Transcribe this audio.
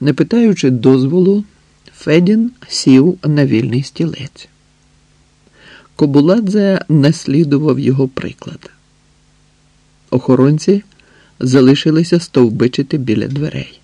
Не питаючи дозволу, Федін сів на вільний стілець. Кобуладзе наслідував його приклад. Охоронці залишилися стовбичити біля дверей.